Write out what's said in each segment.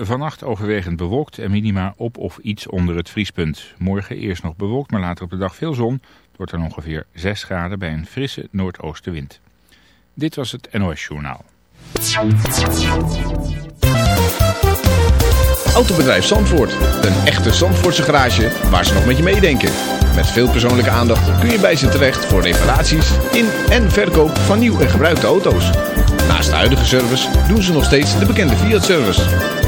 Vannacht overwegend bewolkt en minima op of iets onder het vriespunt. Morgen eerst nog bewolkt, maar later op de dag veel zon. Het wordt dan ongeveer 6 graden bij een frisse noordoostenwind. Dit was het NOS Journaal. Autobedrijf Zandvoort. Een echte Zandvoortse garage waar ze nog met je meedenken. Met veel persoonlijke aandacht kun je bij ze terecht voor reparaties in en verkoop van nieuw en gebruikte auto's. Naast de huidige service doen ze nog steeds de bekende Fiat-service.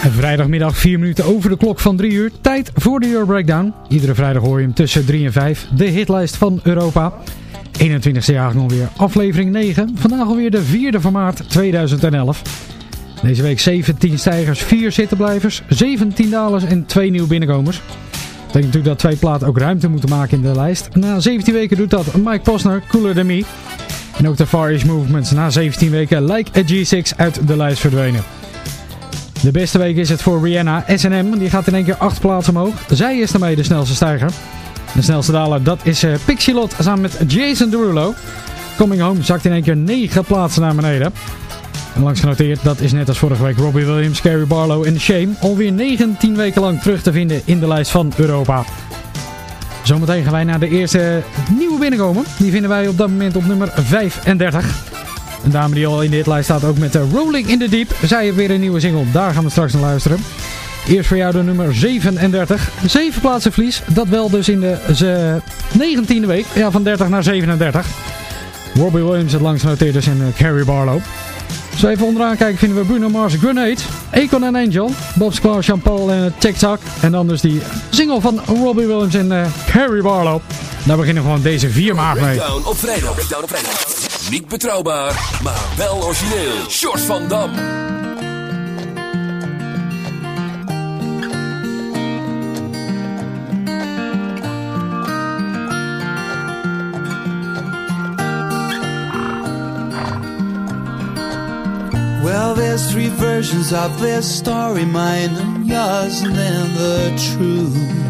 Vrijdagmiddag 4 minuten over de klok van 3 uur. Tijd voor de Euro Breakdown. Iedere vrijdag hoor je hem tussen 3 en 5. De hitlijst van Europa. 21e jaar alweer. Aflevering 9. Vandaag alweer de 4e van maart 2011. Deze week 17 stijgers, 4 zittenblijvers, 17 dalers en 2 nieuwe binnenkomers. Dat betekent natuurlijk dat twee platen ook ruimte moeten maken in de lijst. Na 17 weken doet dat Mike Posner, Cooler Than Me. En ook de Far East Movements na 17 weken Like a G6 uit de lijst verdwenen. De beste week is het voor Rihanna. S&M die gaat in één keer 8 plaatsen omhoog. Zij is daarmee de snelste stijger. De snelste daler dat is uh, Pixie Lot samen met Jason Derulo. Coming Home zakt in één keer 9 plaatsen naar beneden. En langs genoteerd, dat is net als vorige week Robbie Williams, Carrie Barlow en Shame. Alweer 19 weken lang terug te vinden in de lijst van Europa. Zometeen gaan wij naar de eerste nieuwe binnenkomen. Die vinden wij op dat moment op nummer 35. Een dame die al in dit lijst staat ook met de Rolling in the Deep. Zij heeft weer een nieuwe single. Daar gaan we straks naar luisteren. Eerst voor jou de nummer 37. 7 plaatsen verlies. Dat wel dus in de ze 19e week. Ja, van 30 naar 37. Robbie Williams het langst genoteerd dus in uh, Carrie Barlow. Zo even onderaan kijken vinden we Bruno Mars Grenade. Akon en Angel. Bob Sklar, Jean Paul en uh, TikTok. En dan dus die single van Robbie Williams en Carrie Barlow. Daar beginnen we gewoon deze vier maart mee. Breakdown op vrijdag. Op vrijdag. Niet betrouwbaar, maar wel origineel. Short van Dam. Well, there's three versions of this story mine and yours, and then the truth.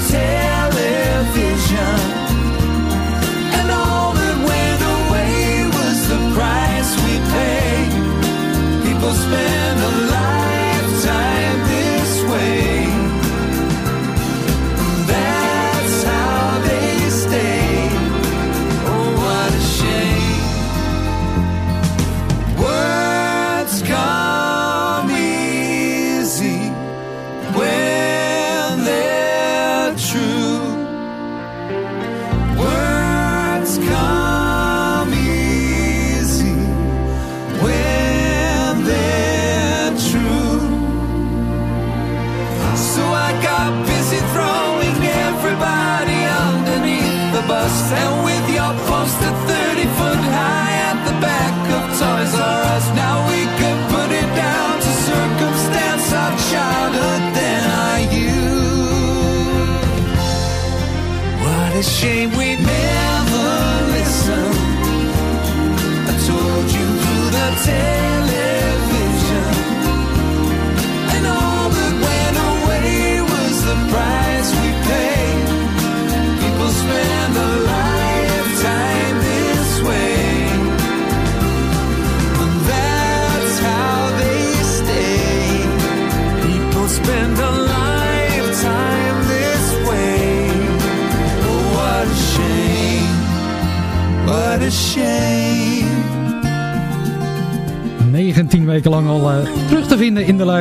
você.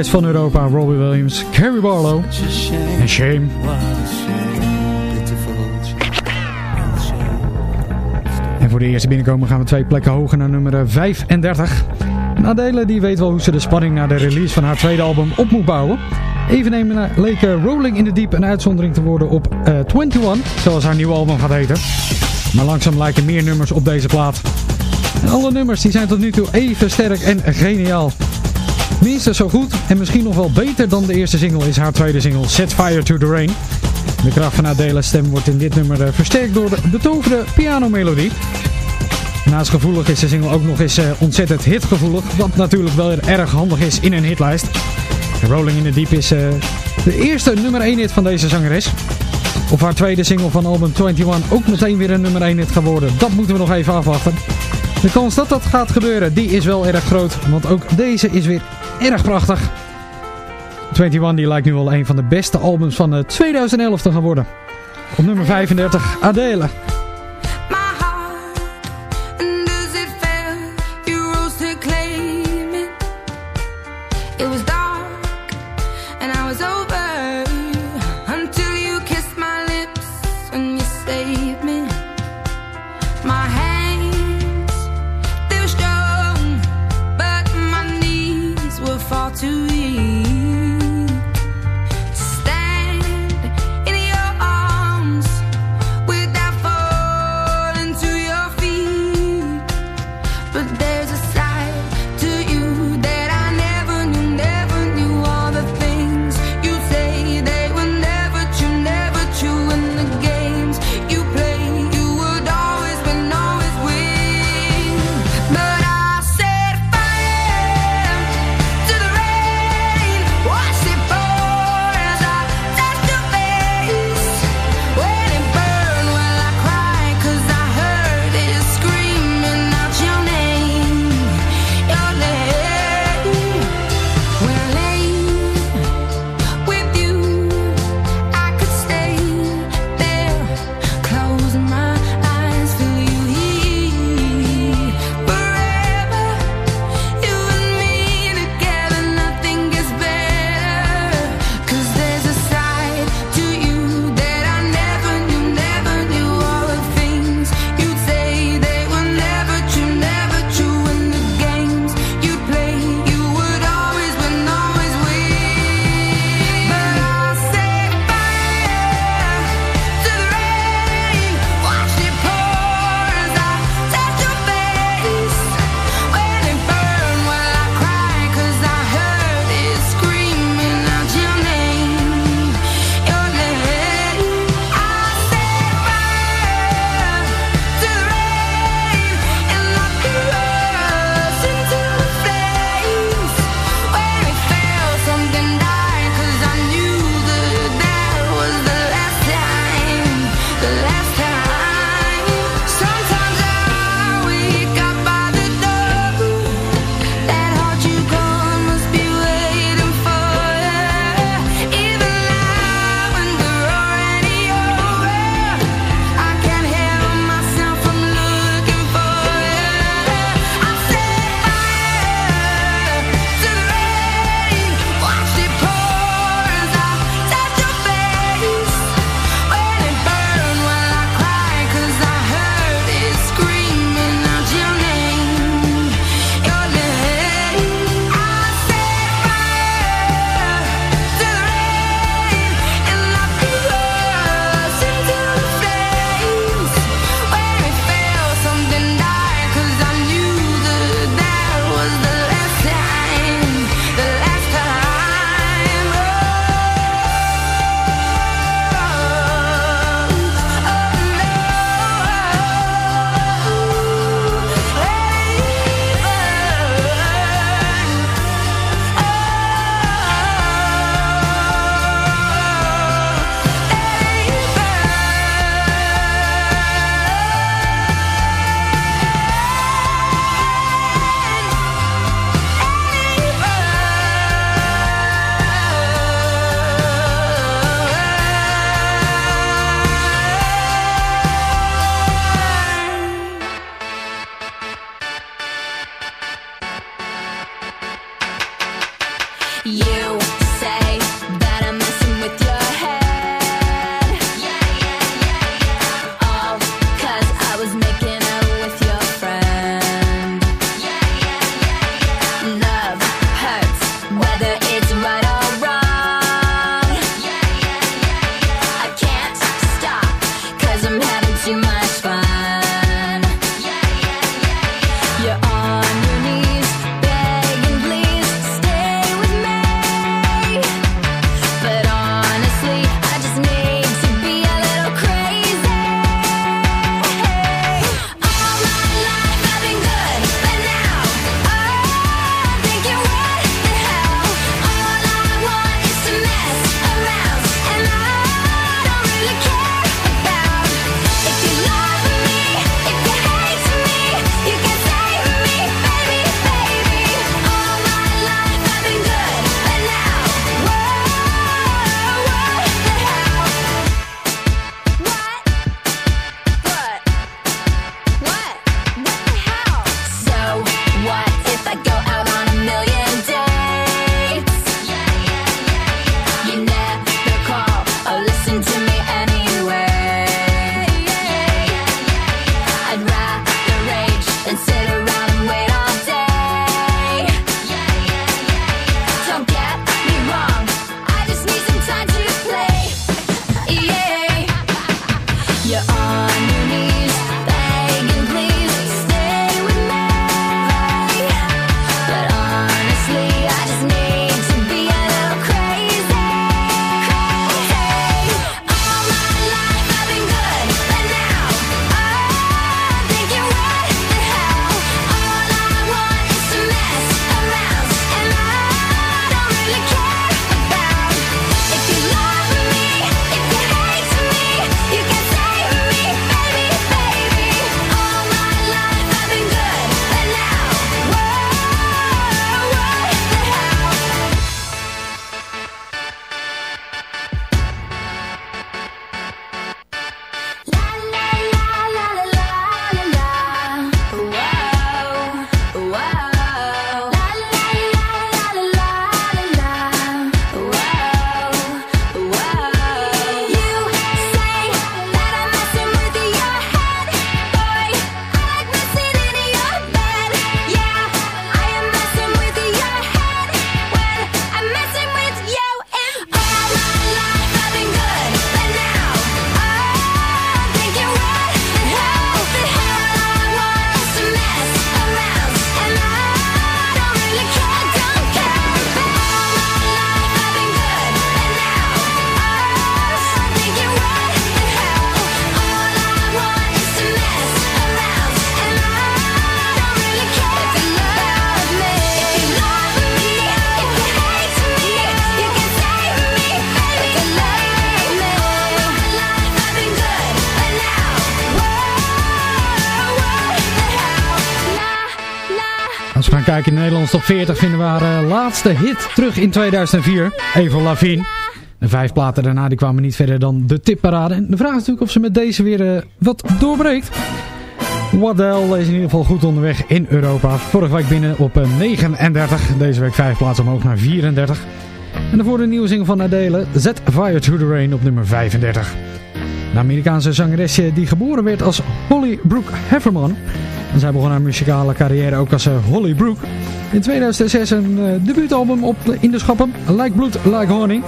Van Europa. Robbie Williams, Carrie Barlow en Shame. En voor de eerste binnenkomen gaan we twee plekken hoger naar nummer eh, 35. Nadele die weet wel hoe ze de spanning naar de release van haar tweede album op moet bouwen. Even nemen leek eh, Rolling in the Deep een uitzondering te worden op eh 21, zoals haar nieuwe album gaat heten. Maar langzaam lijken meer nummers op deze plaat. En alle nummers die zijn tot nu toe even sterk en geniaal. Minstens zo goed en misschien nog wel beter dan de eerste single is haar tweede single Set Fire to the Rain. De kracht van Adele's stem wordt in dit nummer eh, versterkt door de betoverde pianomelodie. Naast gevoelig is de single ook nog eens eh, ontzettend hitgevoelig, wat natuurlijk wel erg handig is in een hitlijst. Rolling in the Deep is eh, de eerste nummer 1 hit van deze zangeres. Of haar tweede single van album 21 ook meteen weer een nummer 1 hit gaat worden, dat moeten we nog even afwachten. De kans dat dat gaat gebeuren, die is wel erg groot, want ook deze is weer erg prachtig. 21 die lijkt nu wel een van de beste albums van eh, 2011 te gaan worden. Op nummer 35, Adele. Kijken in de Nederlandse top 40 vinden we haar uh, laatste hit terug in 2004. Evo Lavigne. De vijf platen daarna die kwamen niet verder dan de tipparade. En de vraag is natuurlijk of ze met deze weer uh, wat doorbreekt. Waddell is in ieder geval goed onderweg in Europa. Vorige week binnen op 39. Deze week vijf plaatsen omhoog naar 34. En daarvoor de nieuwe single van Adele. Zet Fire to the Rain op nummer 35. De Amerikaanse zangeresje die geboren werd als Holly Brooke Hefferman. En zij begon haar muzikale carrière ook als Holly Brooke. In 2006 een uh, debuutalbum op de, in de schappen Like Blood, Like Honey.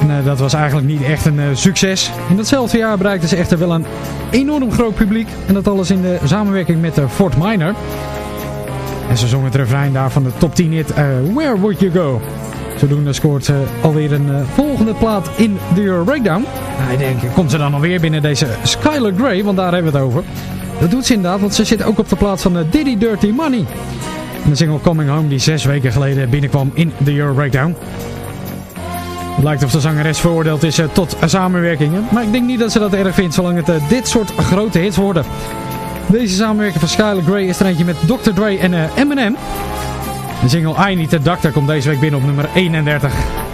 En, uh, dat was eigenlijk niet echt een succes. In datzelfde jaar bereikte ze echter wel een enorm groot publiek. En dat alles in de samenwerking met Fort Minor. En ze zong het refrein daar van de top 10 hit Where Would You Go? Zodoende scoort ze alweer een uh, volgende plaat in de Euro Breakdown. Nou, ik denk, komt ze dan alweer binnen deze Skylar Grey, want daar hebben we het over. Dat doet ze inderdaad, want ze zit ook op de plaats van Diddy Dirty Money. De single Coming Home die zes weken geleden binnenkwam in de Euro Breakdown. Het lijkt of de zangeres veroordeeld is tot samenwerkingen. Maar ik denk niet dat ze dat erg vindt, zolang het dit soort grote hits worden. Deze samenwerking van Skylar Grey is er eentje met Dr. Dre en Eminem. De single I Need a Doctor komt deze week binnen op nummer 31.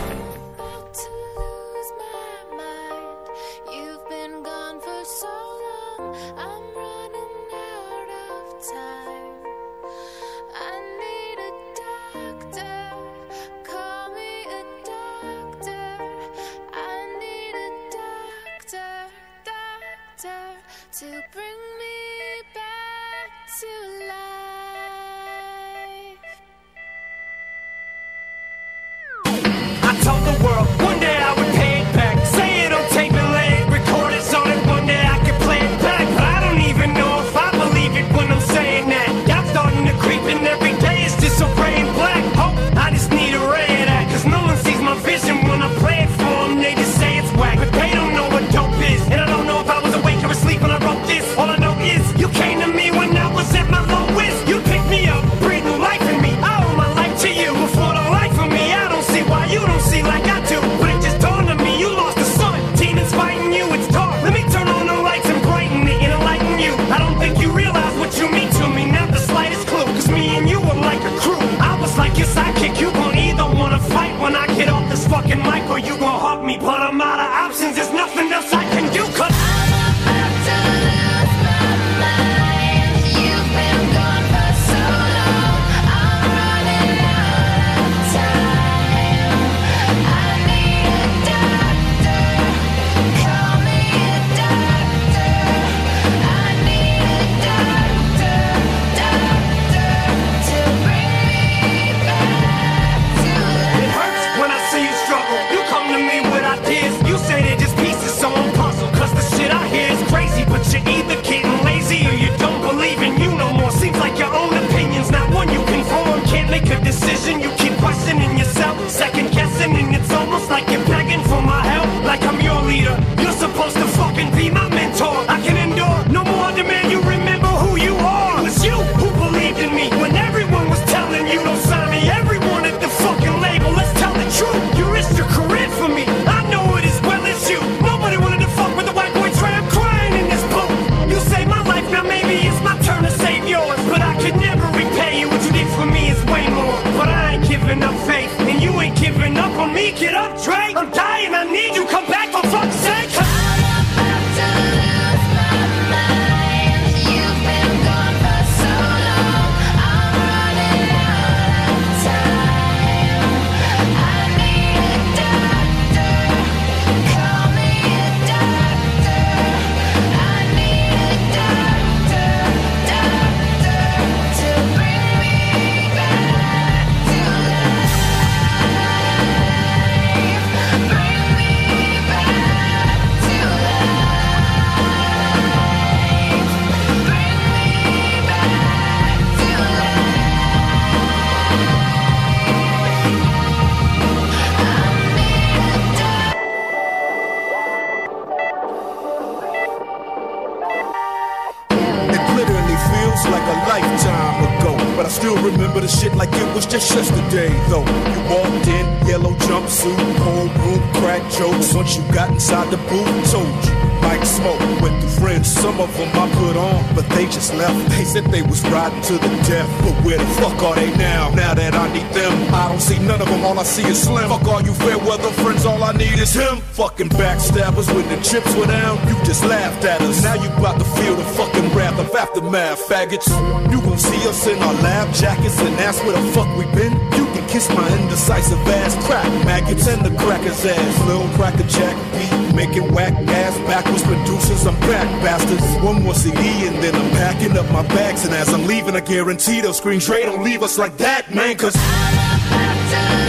Death, but where the fuck are they now? Now that I need them, I don't see none of them, all I see is slim. Fuck all you fair weather friends, all I need is him. Fucking backstabbers when the chips were down, you just laughed at us. Now you about to feel the fucking wrath of aftermath, faggots. You gon' see us in our lab jackets and ask where the fuck we been. You can kiss my indecisive ass, crack maggots and the cracker's ass. Little cracker jack beat, making whack ass backwards producers. I'm back, bastards. One more CD and then I'm packing up my bags. And as I'm leaving, I guarantee they'll screen trade. Don't leave us like that, man, cause. Een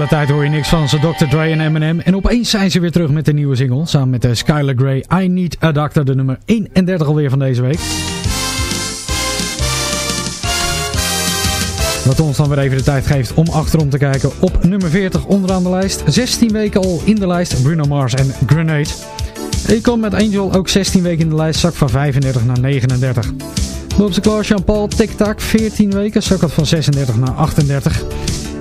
hele tijd hoor je niks van ze Dr. Dre en Eminem. En opeens zijn ze weer terug met een nieuwe single. Samen met de Skylar Grey, I Need a Doctor, de nummer 31 alweer van deze week. Wat ons dan weer even de tijd geeft om achterom te kijken op nummer 40 onderaan de lijst. 16 weken al in de lijst, Bruno Mars en Grenade. Akon met Angel ook 16 weken in de lijst, zak van 35 naar 39. Bob Sinclair, Jean-Paul, Tic Tac, 14 weken, zak van 36 naar 38.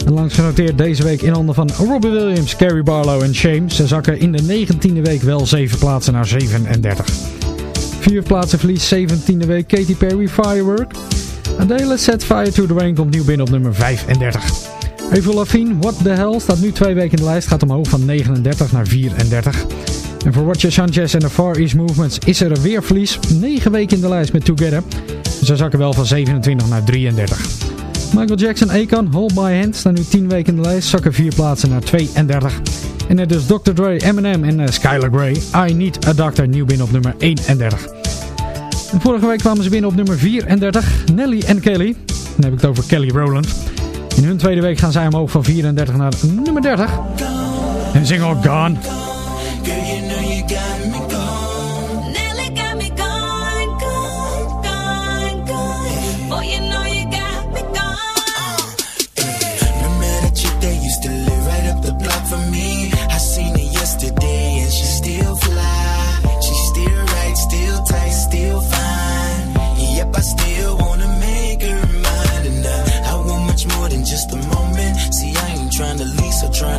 En langs genoteerd deze week in handen van Robbie Williams, Carrie Barlow en Shame. Ze zakken in de 19e week wel 7 plaatsen naar 37. Vier plaatsen verlies, 17e week Katy Perry, Firework. Adele Set Fire to the Rain komt nieuw binnen op nummer 35. Avril Lavigne, What the Hell, staat nu twee weken in de lijst, gaat omhoog van 39 naar 34. En voor Roger Sanchez en de Far East Movements is er weer verlies. 9 weken in de lijst met Together. Ze zakken wel van 27 naar 33. Michael Jackson, Akon, Hold My Hand staan nu 10 weken in de lijst, zakken 4 plaatsen naar 32. En net dus Dr. Dre, Eminem en uh, Skylar Grey, I Need a Doctor, nieuw binnen op nummer 31. En vorige week kwamen ze binnen op nummer 34, Nelly en Kelly. Dan heb ik het over Kelly Rowland. In hun tweede week gaan zij omhoog van 34 naar nummer 30. En zingen ook Gone. Trying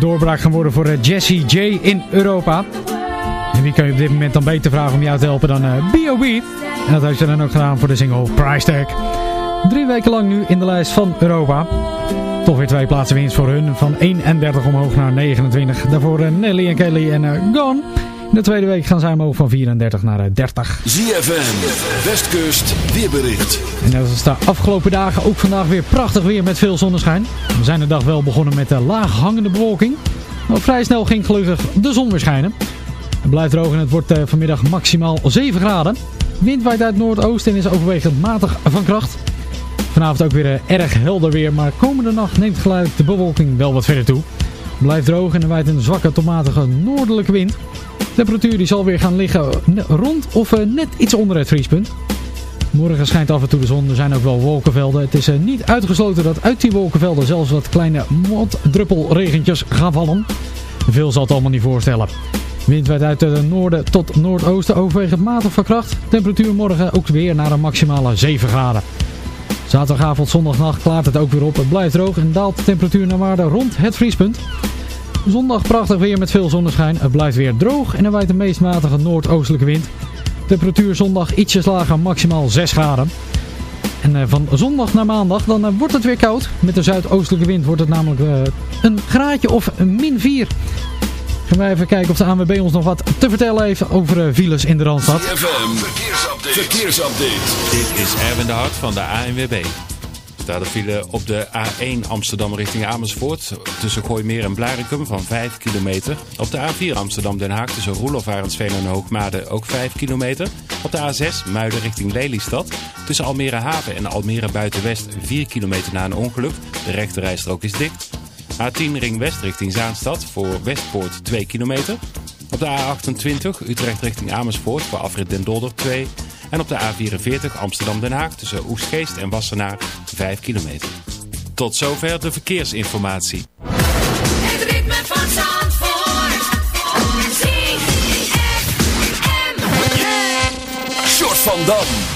De doorbraak gaan worden voor eh, Jesse J in Europa. En wie kan je op dit moment dan beter vragen om jou te helpen dan eh, B.O.B. En dat heeft ze dan ook gedaan voor de single Price Tag. Drie weken lang nu in de lijst van Europa. Toch weer twee plaatsen winst voor hun. Van 31 omhoog naar 29. Daarvoor eh, Nelly en Kelly en eh, Gone. In de tweede week gaan zij omhoog van 34 naar eh, 30. ZFM, Westkust, weerbericht. En net als de afgelopen dagen ook vandaag weer prachtig weer met veel zonneschijn. We zijn de dag wel begonnen met de laag hangende bewolking. Maar vrij snel ging gelukkig de zon weer schijnen. Het blijft droog en het wordt eh, vanmiddag maximaal 7 graden. Wind waait uit noordoosten en is overwegend matig van kracht. Vanavond ook weer eh, erg helder weer, maar komende nacht neemt geleidelijk de bewolking wel wat verder toe. Blijft droog en er waait een zwakke tot matige noordelijke wind. De temperatuur die zal weer gaan liggen rond of eh, net iets onder het vriespunt. Morgen schijnt af en toe de zon, er zijn ook wel wolkenvelden. Het is eh, niet uitgesloten dat uit die wolkenvelden zelfs wat kleine motdruppelregentjes gaan vallen. Veel zal het allemaal niet voorstellen. Wind waait uit het noorden tot noordoosten overwegend matig van kracht. Temperatuur morgen ook weer naar een maximale 7 graden. Zaterdagavond, zondagnacht klaart het ook weer op. Het blijft droog en daalt de temperatuur naar waarde rond het vriespunt. Zondag prachtig weer met veel zonneschijn. Het blijft weer droog en er waait de meest matige noordoostelijke wind. Temperatuur zondag ietsjes lager, maximaal 6 graden. En eh, van zondag naar maandag dan eh, wordt het weer koud. Met de zuidoostelijke wind wordt het namelijk eh, een graadje of min 4. Gaan wij even kijken of de ANWB ons nog wat te vertellen heeft over eh, files in de Randstad. ZFM, verkeersupdate. verkeersupdate. Dit is Erwin de Hart van de ANWB. Daar de file op de A1 Amsterdam richting Amersfoort. Tussen Gooimeer en Blarikum van 5 kilometer. Op de A4 Amsterdam-Den Haag tussen Roelof, Arendsveen en Hoogmade ook 5 kilometer. Op de A6 Muiden richting Lelystad. Tussen Almere Haven en Almere Buitenwest 4 kilometer na een ongeluk. De rechterrijstrook is dicht. A10 Ring West richting Zaanstad voor Westpoort 2 kilometer. Op de A28 Utrecht richting Amersfoort voor afrit Den Dolder 2. En op de A44 Amsterdam-Den Haag tussen Oestgeest en Wassenaar 5 kilometer. Tot zover de verkeersinformatie. Het ritme van Zandvoort. Short van Dam.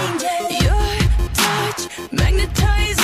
Your touch magnetizing.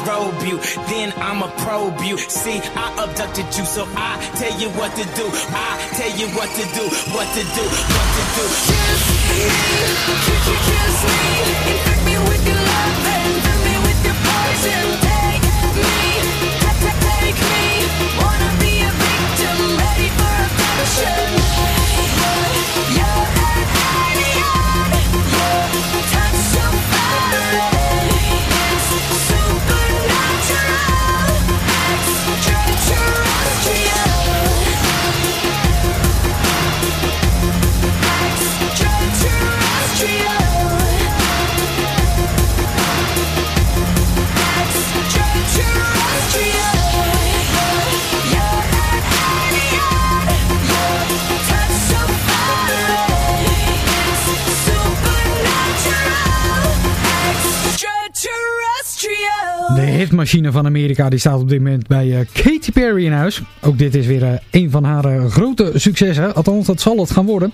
Disrobe you, then I'ma probe you. See, I abducted you, so I tell you what to do. I tell you what to do, what to do, what to do. Kiss me, kiss, kiss, kiss me. Infect me with your love and fill me with your poison. Take me, ta- ta- take me. Wanna be a victim, ready for affection. You're hitmachine van Amerika die staat op dit moment bij eh, Katy Perry in huis. Ook dit is weer eh, een van haar eh, grote successen. Althans, dat zal het gaan worden.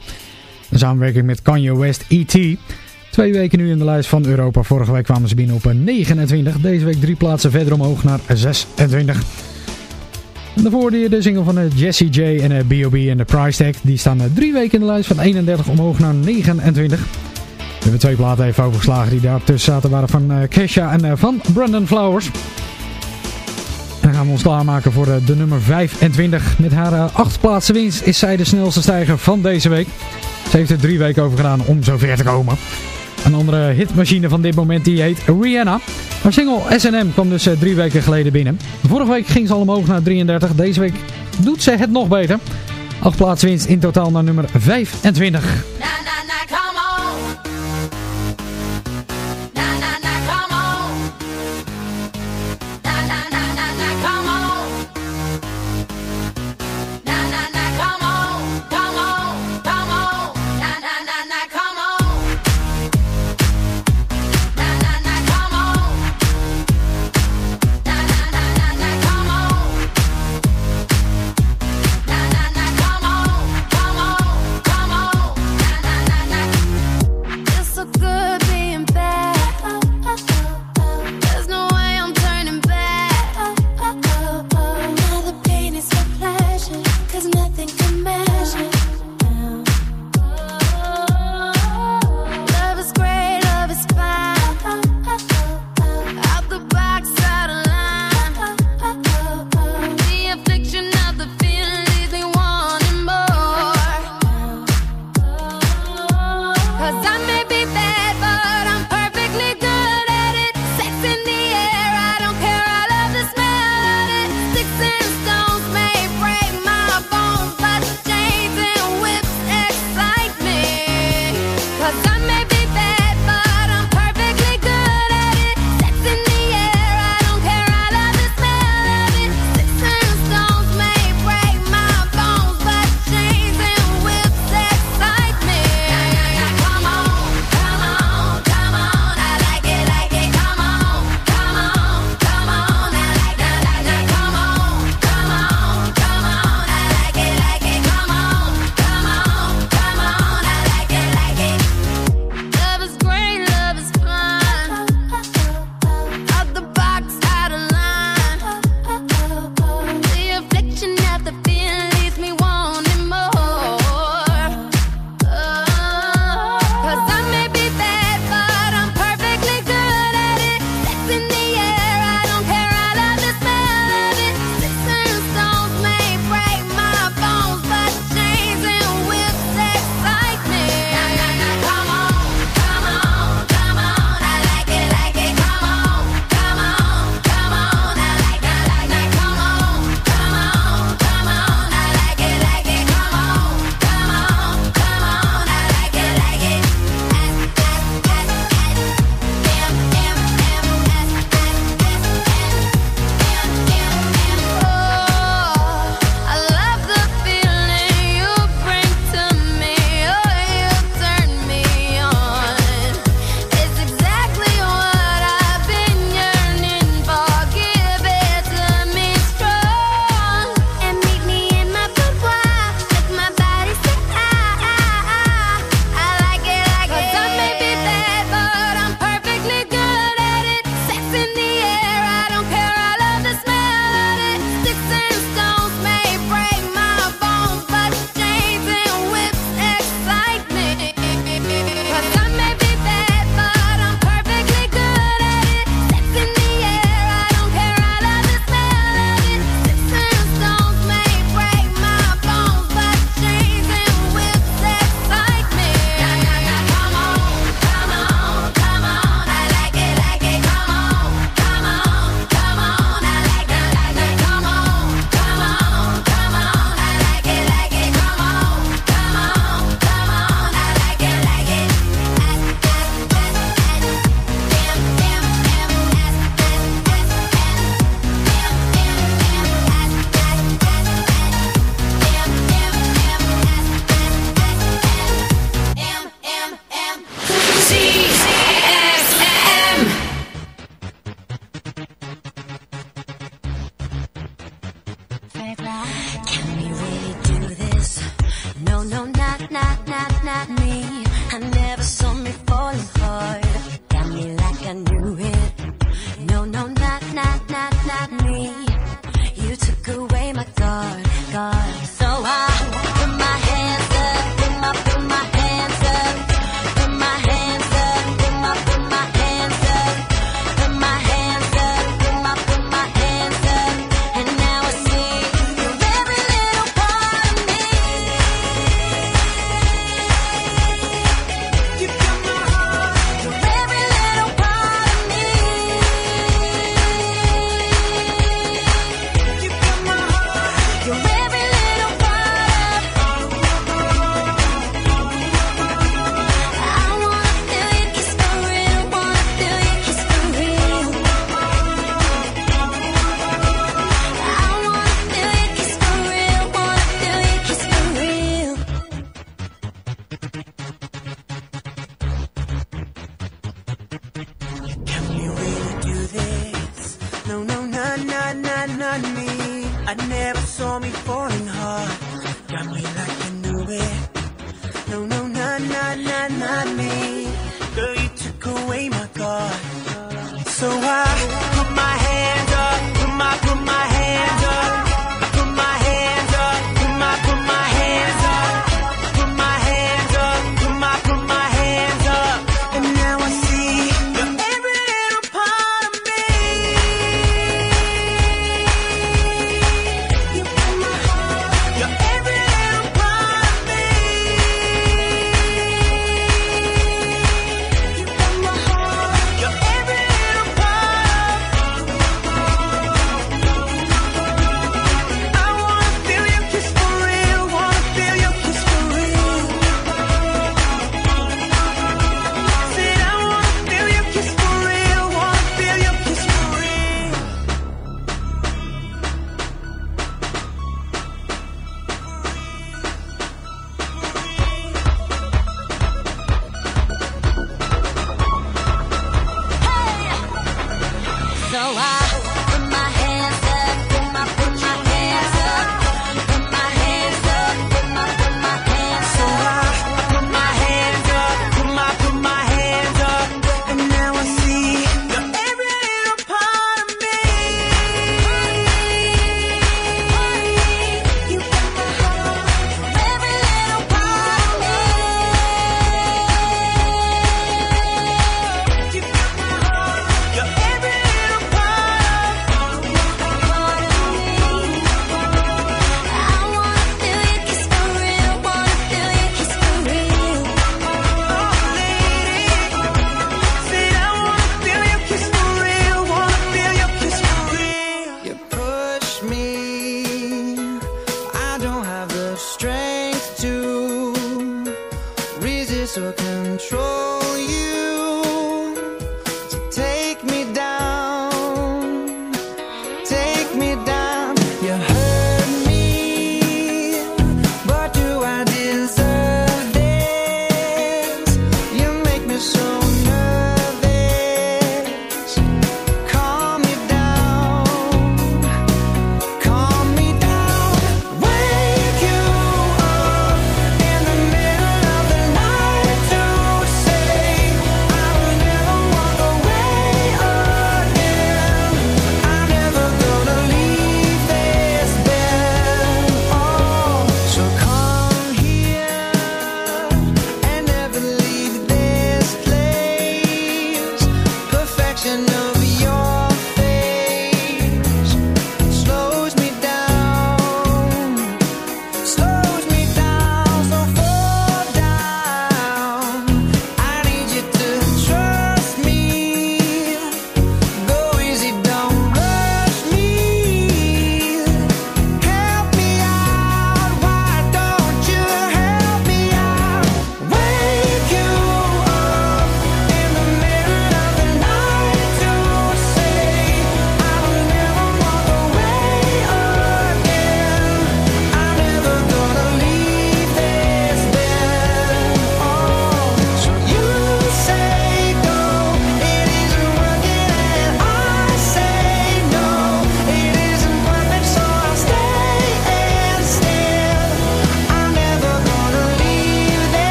Een samenwerking met Kanye West E.T. Twee weken nu in de lijst van Europa. Vorige week kwamen ze binnen op een 29. Deze week drie plaatsen verder omhoog naar 26. En daarvoor de single van Jessie J en B.O.B. en de Price Tag. Die staan drie weken in de lijst van 31 omhoog naar 29. Hebben twee platen even overgeslagen die daar tussen zaten. waren van uh, Kesha en uh, van Brandon Flowers. Dan gaan we ons klaarmaken voor uh, de nummer 25. Met haar acht plaatsen winst is zij de snelste stijger van deze week. Ze heeft er drie weken over gedaan om zover te komen. Een andere hitmachine van dit moment die heet Rihanna. Haar single S&M kwam dus drie weken geleden binnen. Vorige week ging ze al omhoog naar 33. Deze week doet ze het nog beter. Acht plaatsen winst in totaal naar nummer 25.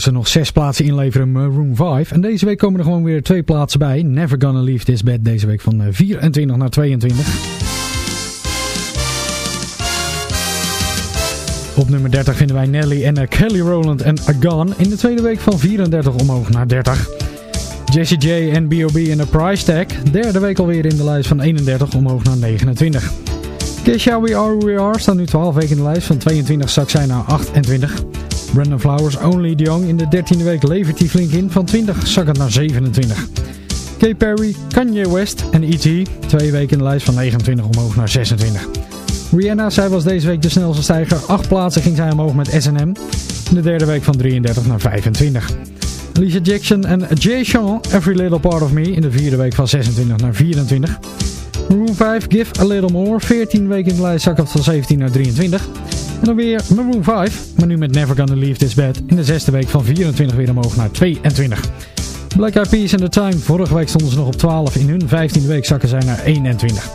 Ze nog zes plaatsen inleveren, Maroon 5. En deze week komen er gewoon weer twee plaatsen bij. Never Gonna Leave This Bed deze week van 24 naar 22. Op nummer 30 vinden wij Nelly en Kelly Rowland en Agan. In de tweede week van 34 omhoog naar 30. Jesse J en B.O.B. en The Price Tag. Derde week alweer in de lijst van 31 omhoog naar 29. Kesha We Are We Are staan nu 12 weken in de lijst. Van 22 zak zij naar 28. Brandon Flowers Only the Young in de 13e week levert hij flink in. Van 20 zakkend naar 27. Kay Perry, Kanye West en E.T. Twee weken in de lijst van 29 omhoog naar 26. Rihanna, zij was deze week de snelste stijger. Acht plaatsen ging zij omhoog met S&M. In de derde week van 33 naar 25. Alicia Jackson en Jay Sean, Every Little Part of Me. In de vierde week van 26 naar 24. Maroon 5, Give a Little More. 14 weken in de lijst zakken van 17 naar 23. En dan weer Maroon 5, maar nu met Never Gonna Leave This Bed. In de zesde week van 24 weer omhoog naar 22. Black Eyed Peas and The Time. Vorige week stonden ze nog op 12. In hun 15e week zakken zij naar 21.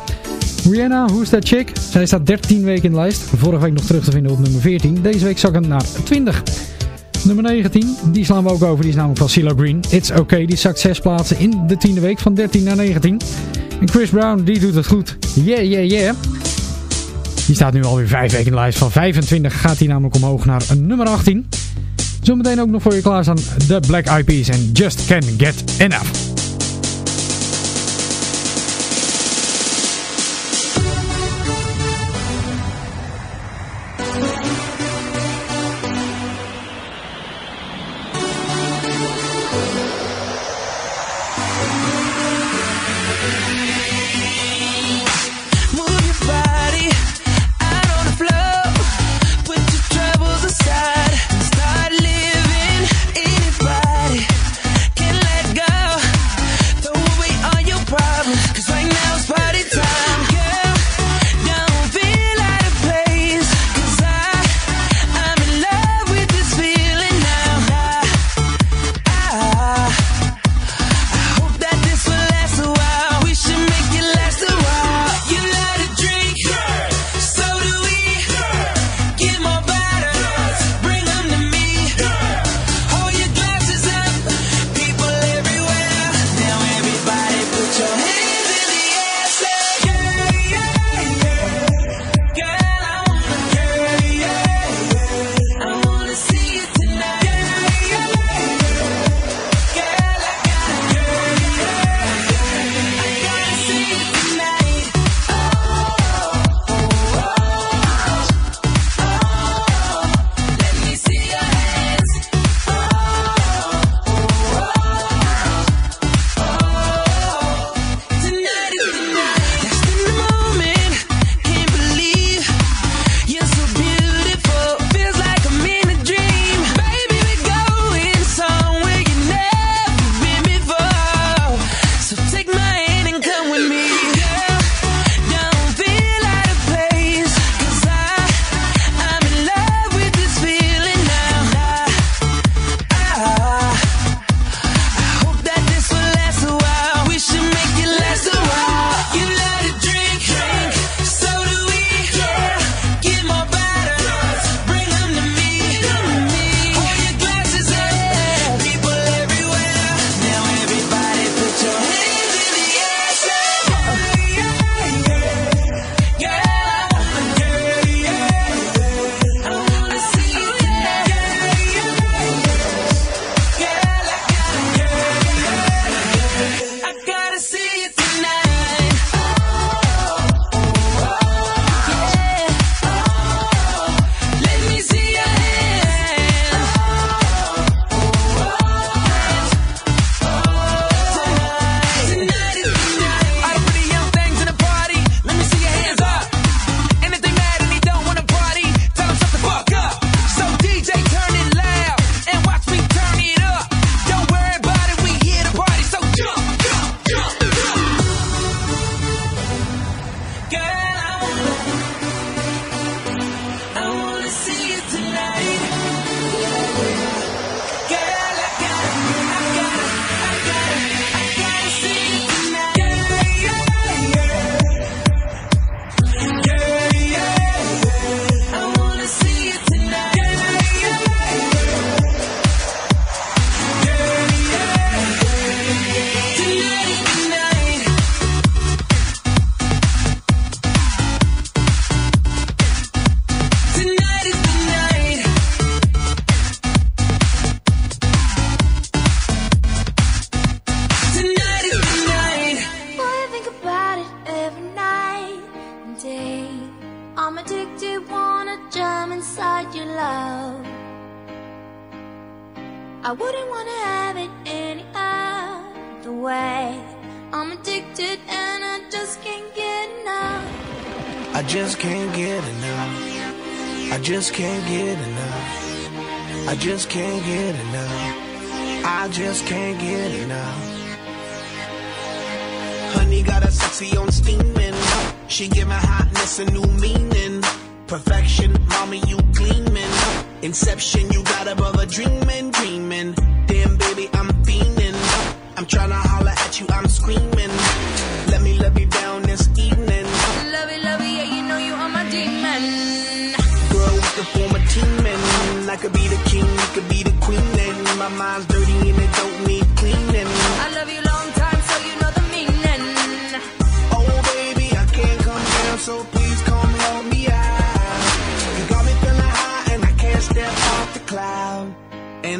Rihanna, Who's That Chick? Zij staat 13 weken in de lijst. Vorige week nog terug te vinden op nummer 14. Deze week zakken naar 20. Nummer 19, die slaan we ook over. Die is namelijk van CeeLo Green. It's Okay, die zakt 6 plaatsen in de tiende week van 13 naar 19. En Chris Brown, die doet het goed. Yeah, yeah, yeah. Die staat nu alweer 5 weken in de lijst. Van 25 gaat hij namelijk omhoog naar nummer 18. Zometeen ook nog voor je klaarstaan de Black Eyed Peas en Just Can't Get Enough.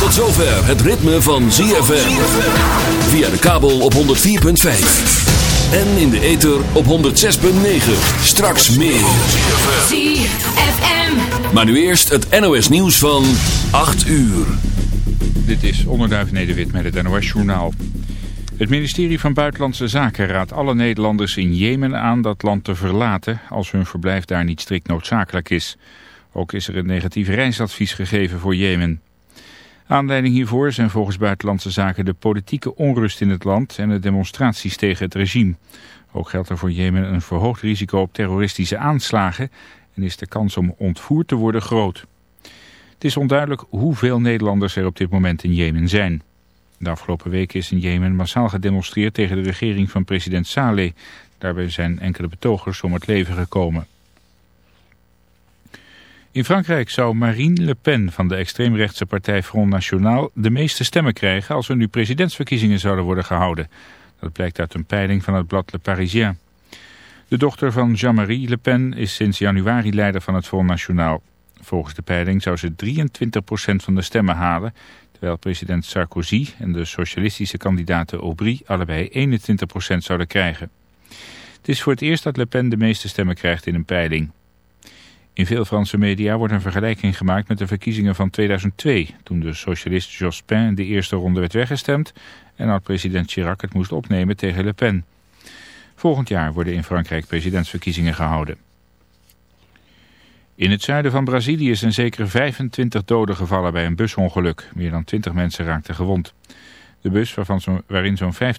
Tot zover het ritme van ZFM. Via de kabel op 104.5. En in de ether op 106.9. Straks meer. ZFM. Maar nu eerst het NOS nieuws van 8 uur. Dit is Onderduif Nederwit met het NOS Journaal. Het ministerie van Buitenlandse Zaken raadt alle Nederlanders in Jemen aan dat land te verlaten als hun verblijf daar niet strikt noodzakelijk is. Ook is er een negatief reisadvies gegeven voor Jemen. Aanleiding hiervoor zijn volgens Buitenlandse Zaken de politieke onrust in het land en de demonstraties tegen het regime. Ook geldt er voor Jemen een verhoogd risico op terroristische aanslagen en is de kans om ontvoerd te worden groot. Het is onduidelijk hoeveel Nederlanders er op dit moment in Jemen zijn. De afgelopen weken is in Jemen massaal gedemonstreerd tegen de regering van president Saleh. Daarbij zijn enkele betogers om het leven gekomen. In Frankrijk zou Marine Le Pen van de extreemrechtse partij Front National de meeste stemmen krijgen als er nu presidentsverkiezingen zouden worden gehouden. Dat blijkt uit een peiling van het blad Le Parisien. De dochter van Jean-Marie Le Pen is sinds januari leider van het Front National. Volgens de peiling zou ze 23% van de stemmen halen, terwijl president Sarkozy en de socialistische kandidaten Aubry allebei 21% zouden krijgen. Het is voor het eerst dat Le Pen de meeste stemmen krijgt in een peiling. In veel Franse media wordt een vergelijking gemaakt met de verkiezingen van 2002, toen de socialist Jospin in de eerste ronde werd weggestemd en oud-president Chirac het moest opnemen tegen Le Pen. Volgend jaar worden in Frankrijk presidentsverkiezingen gehouden. In het zuiden van Brazilië zijn zeker 25 doden gevallen bij een busongeluk. Meer dan 20 mensen raakten gewond. De bus waarvan waarin zo'n 50